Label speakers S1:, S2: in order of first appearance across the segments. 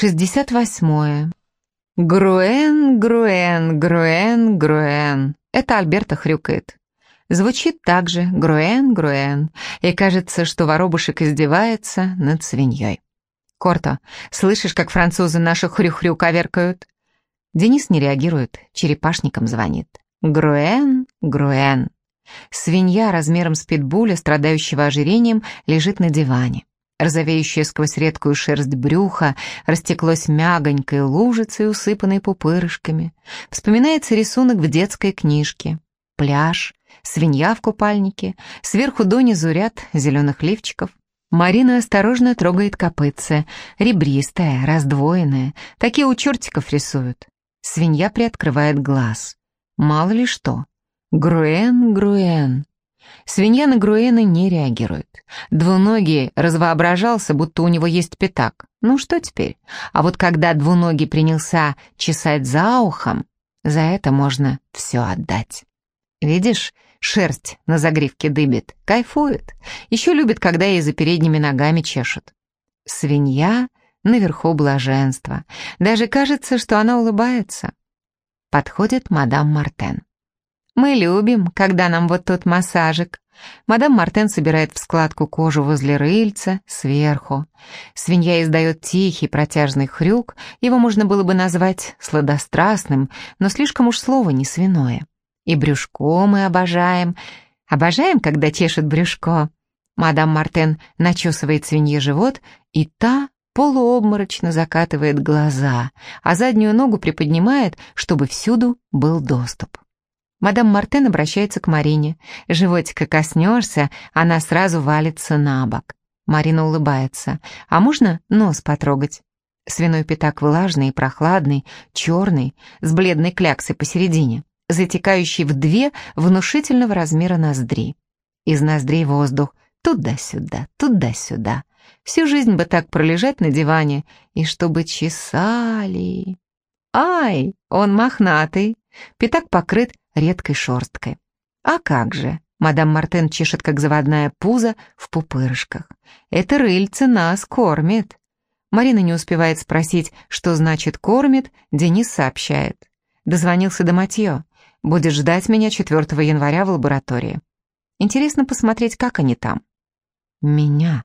S1: Шестьдесят восьмое. Груэн, груэн, груэн, груэн. Это Альберта хрюкает. Звучит так же груэн, груэн, и кажется, что воробушек издевается над свиньей. Корто, слышишь, как французы наши хрю-хрю коверкают? Денис не реагирует, черепашником звонит. Груэн, груэн. Свинья размером с питбуля, страдающего ожирением, лежит на диване. Розовеющее сквозь редкую шерсть брюха растеклось мягонькой лужицей, усыпанной пупырышками. Вспоминается рисунок в детской книжке. Пляж, свинья в купальнике, сверху донизу ряд зеленых лифчиков. Марина осторожно трогает копытце, ребристая, раздвоенная, такие у чертиков рисуют. Свинья приоткрывает глаз. Мало ли что. Груэн, груэн. Свинья на Груэна не реагирует. Двуногий развоображался, будто у него есть пятак. Ну что теперь? А вот когда двуногий принялся чесать за ухом, за это можно все отдать. Видишь, шерсть на загривке дыбит, кайфует. Еще любит, когда ей за передними ногами чешут. Свинья наверху блаженства. Даже кажется, что она улыбается. Подходит мадам Мартен. Мы любим, когда нам вот тут массажик. Мадам Мартен собирает в складку кожу возле рыльца, сверху. Свинья издает тихий протяжный хрюк, его можно было бы назвать сладострастным, но слишком уж слово не свиное. И брюшко мы обожаем. Обожаем, когда чешет брюшко. Мадам Мартен начесывает свинье живот, и та полуобморочно закатывает глаза, а заднюю ногу приподнимает, чтобы всюду был доступ. Мадам Мартен обращается к Марине. Животика коснешься, она сразу валится на бок. Марина улыбается. «А можно нос потрогать?» Свиной пятак влажный прохладный, черный, с бледной кляксой посередине, затекающий в две внушительного размера ноздри. Из ноздрей воздух туда-сюда, туда-сюда. Всю жизнь бы так пролежать на диване, и чтобы чесали. Ай, он мохнатый. Пятак покрыт редкой шерсткой. А как же, мадам Мартен чешет, как заводная пузо в пупырышках. Это рыльце нас кормит. Марина не успевает спросить, что значит «кормит», Денис сообщает. Дозвонился до Матье. Будет ждать меня 4 января в лаборатории. Интересно посмотреть, как они там. Меня.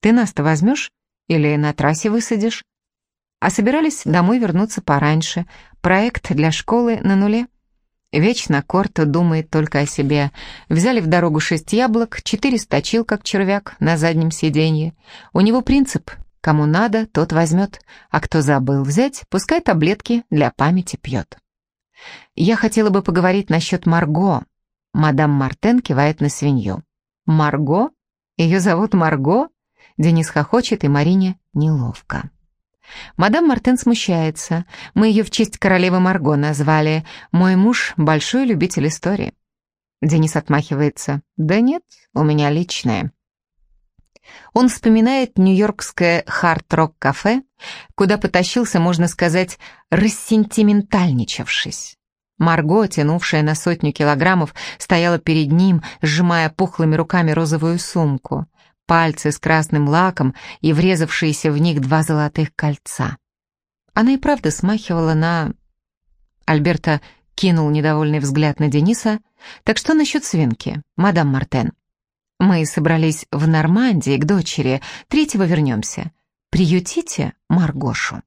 S1: Ты нас-то возьмешь? Или на трассе высадишь? А собирались домой вернуться пораньше. Проект для школы на нуле. Вечно Корто думает только о себе. Взяли в дорогу шесть яблок, четыре сточил, как червяк, на заднем сиденье. У него принцип «кому надо, тот возьмет», а кто забыл взять, пускай таблетки для памяти пьет. Я хотела бы поговорить насчет Марго. Мадам Мартен кивает на свинью. Марго? Ее зовут Марго? Денис хохочет, и Марине неловко. Мадам Мартен смущается. Мы ее в честь королевы Марго назвали. Мой муж — большой любитель истории. Денис отмахивается. Да нет, у меня личное. Он вспоминает нью-йоркское хард-рок-кафе, куда потащился, можно сказать, рассентиментальничавшись. Марго, тянувшая на сотню килограммов, стояла перед ним, сжимая пухлыми руками розовую сумку пальцы с красным лаком и врезавшиеся в них два золотых кольца. Она и правда смахивала на... Альберта кинул недовольный взгляд на Дениса. «Так что насчет свинки, мадам Мартен?» «Мы собрались в Нормандии к дочери, третьего вернемся. Приютите Маргошу».